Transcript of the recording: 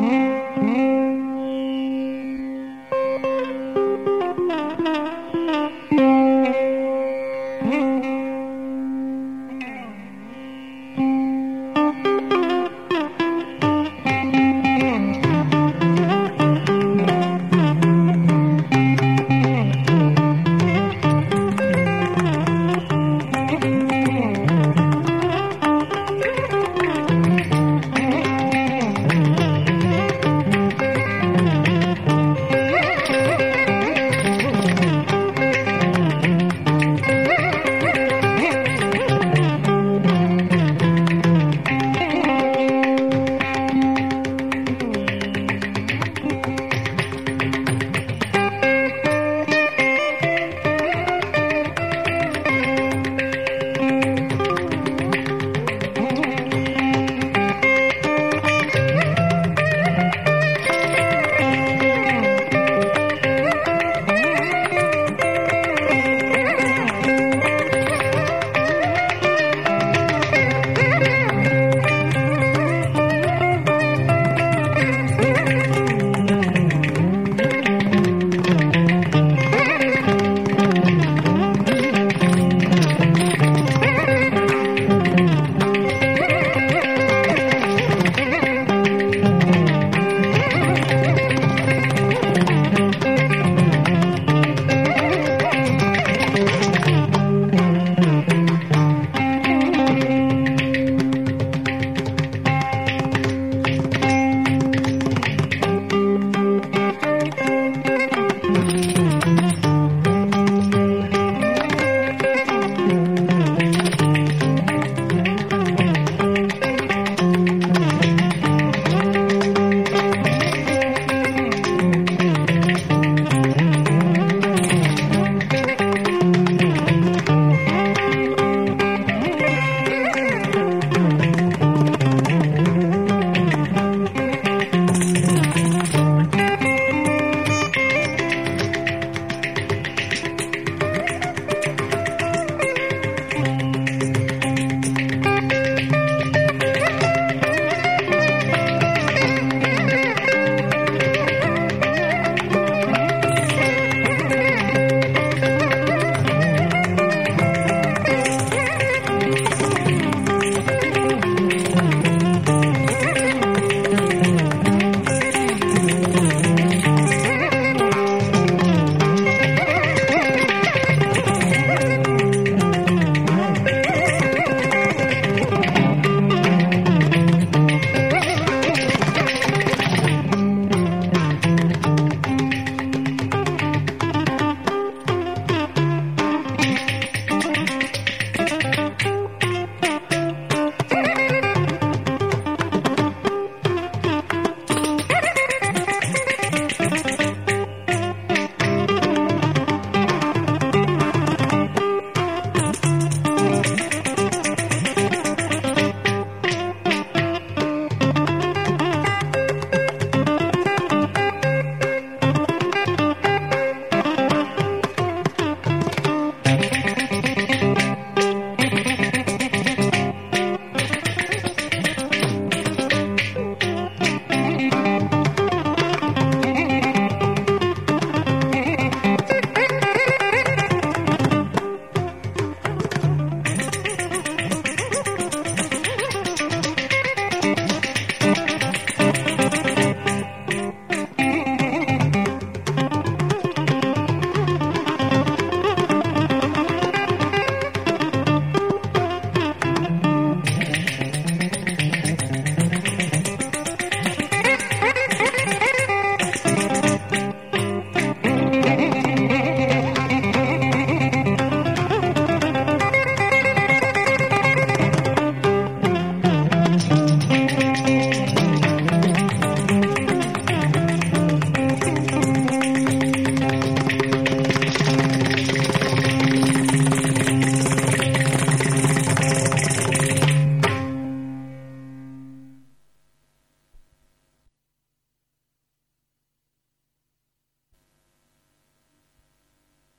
Bye.